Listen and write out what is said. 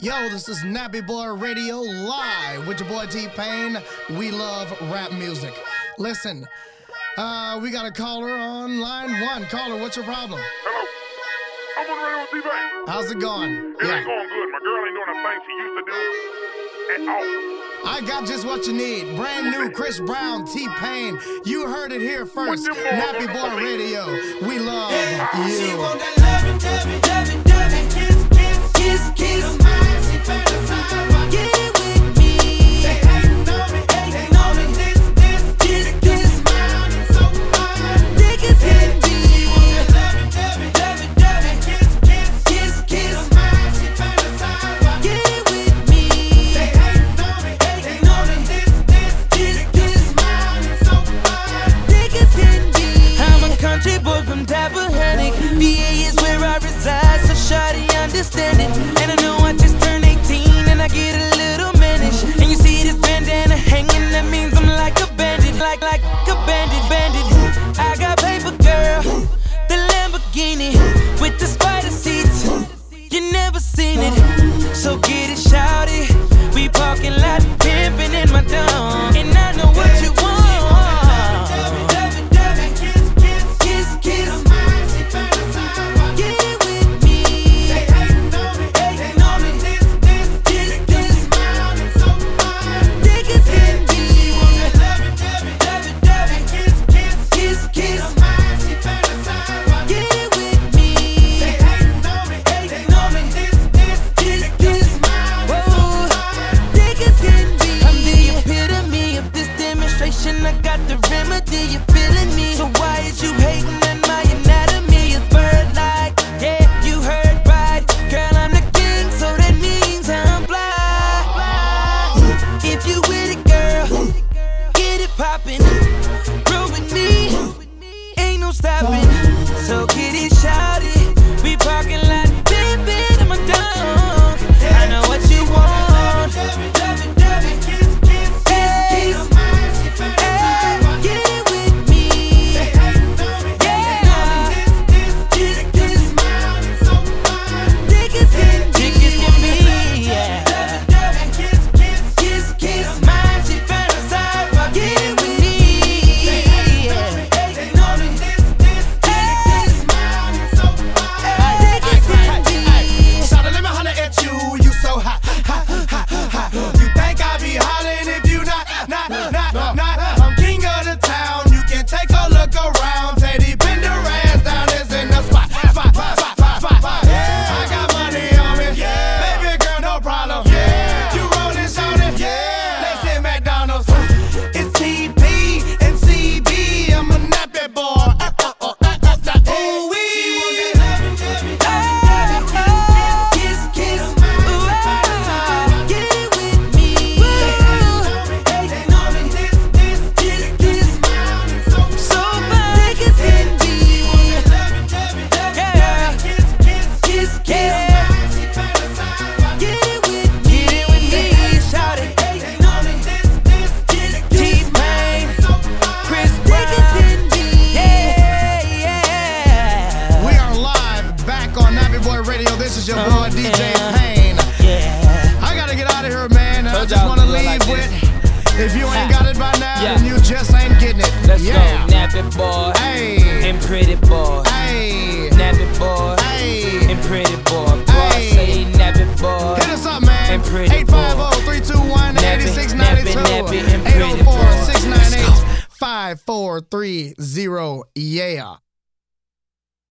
Yo, this is Nappy Boy Radio live with your boy T-Pain. We love rap music. Listen, uh, we got a caller on line one. Caller, what's your problem? Hello. I'm on the radio with T-Pain. How's it going? It ain't going good. My girl ain't doing the thing she used to do at all. I got just what you need. Brand new Chris Brown, T Pain. You heard it here first. Nappy Boy Radio. We love She you. want that loving, loving, loving, loving, kiss, kiss, kiss, kiss. So get it, I got the remedy, you feel me? Is your boy DJ Payne. I gotta get out of here, man. I just wanna it leave like with if you ain't got it by now, Yeah. then you just ain't getting it. Let's yeah. go, nappy boy Hey, and pretty boy. hey, Nappy boy hey. and pretty boy. Boy, Hey. say nappy boy. Hit us up, man. And pretty 850 321 8692. nappy, nappy, and pretty 804 boy. 698 5430. Yeah.